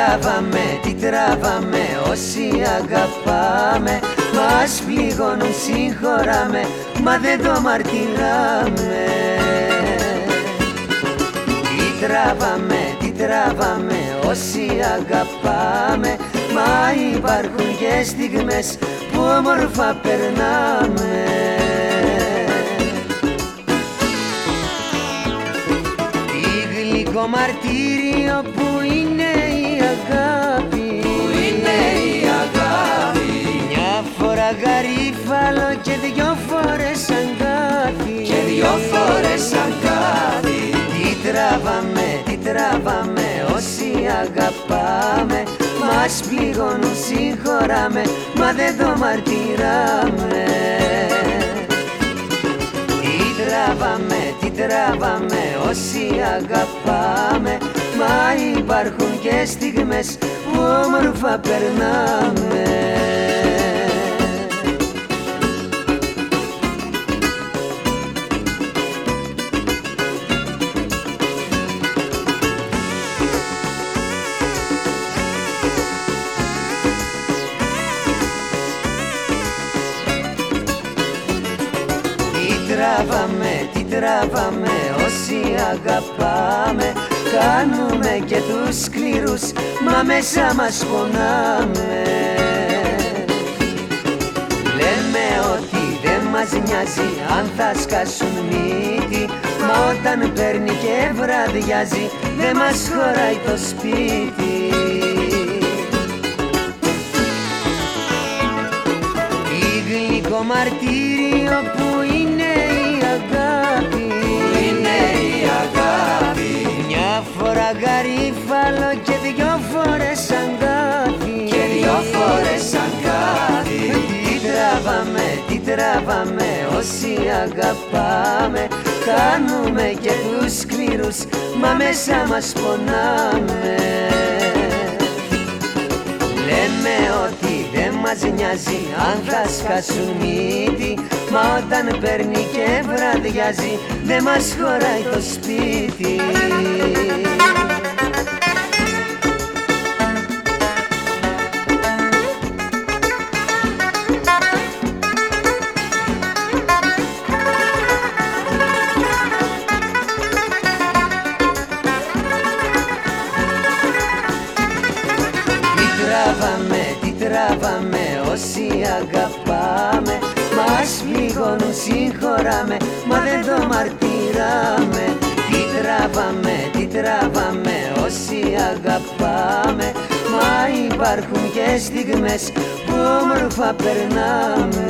τράβαμε, τι τράβαμε όσοι αγαπάμε Μας πληγώνουν, συγχωράμε, μα δεν το μαρτυράμε. Τι τράβαμε, τι τράβαμε όσοι αγαπάμε Μα υπάρχουν και στιγμές που όμορφα περνάμε. Τι γλυκό μαρτύριο που είναι η αγάπη. Που είναι η αγάπη. Μια φορά γαρίφαλο και δυο φορές αγκάθι Και δυο φορές αγκάθι Τι τράβαμε, τι τράβαμε όσοι αγαπάμε. Μας πληγώνουν, συγχωράμε, μα δεν το μαρτυράμε. Τι τράβαμε, τι τράβαμε όσοι αγαπάμε Μα υπάρχουν και στιγμές που όμορφα περνάμε. Τι τράβαμε, τι τράβαμε όσοι αγαπάμε Κάνουμε και τους σκληρούς, μα μέσα μας πονάμε. Λέμε ότι δεν μας νοιάζει αν θα σκάσουν μύτη Μα όταν παίρνει και βραδιάζει δεν μας χωράει το σπίτι. Τι γλυκό μαρτύριο που είναι η αγάπη Που είναι η αγάπη. Μια φορά γαρίφαλο και δυο φορές αγκάθι. Και δυο φορές αγκάθι. Τι τράβαμε, τι τράβαμε όσοι αγαπάμε. Κάνουμε και τους σκληρούς μα μέσα μας πονάμε. Λέμε ότι δεν μας νοιάζει. Αν θα σκάσουν μύτη Μα όταν παίρνει και βραδιάζει δεν μας χωράει το σπίτι. Τι τράβαμε, τι τράβαμε όσοι αγαπάμε Μας πληγώνουν, συγχωράμε, μα δεν το μαρτυράμε. Τι τράβαμε, τι τράβαμε όσοι αγαπάμε Μα υπάρχουν και στιγμές που όμορφα περνάμε